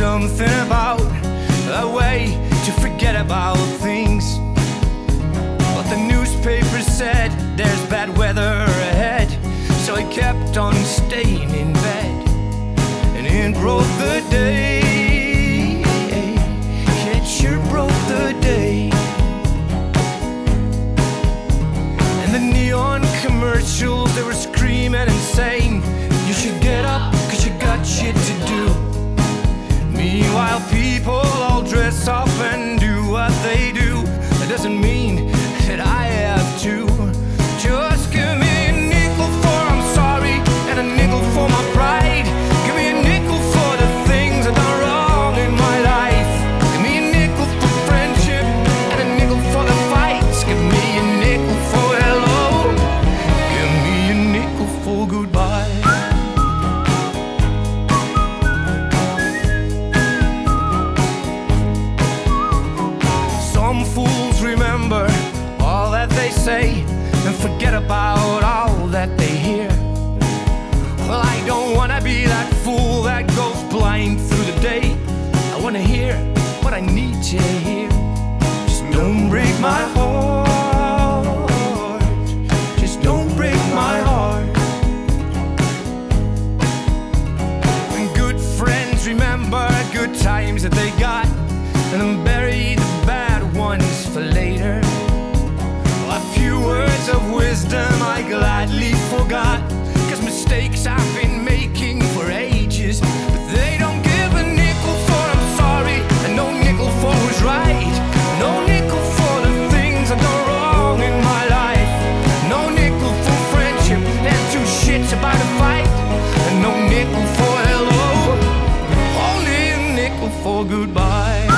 something about a way to forget about things. But the newspaper said there's bad weather ahead, so I kept on staying in bed and in broke the day. off and do what they do. That doesn't mean wanna hear what I need to hear. Just don't break my heart. Just don't break my heart. And good friends remember good times that they got and embarrassed. for goodbye.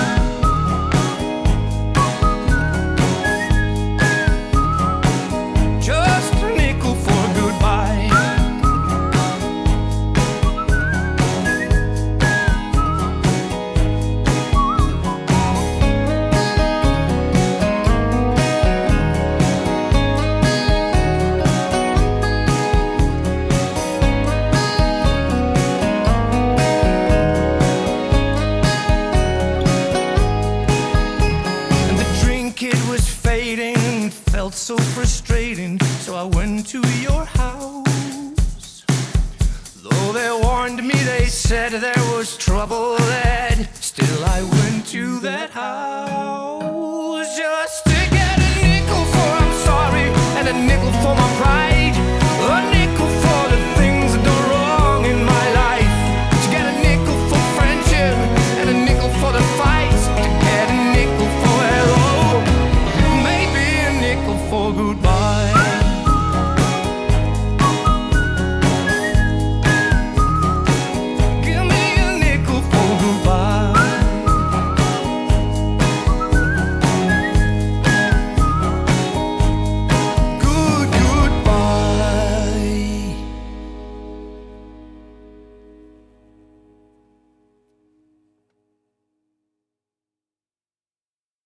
it felt so frustrating, so I went to your house. Though they warned me, they said there was trouble, that still I went to that house.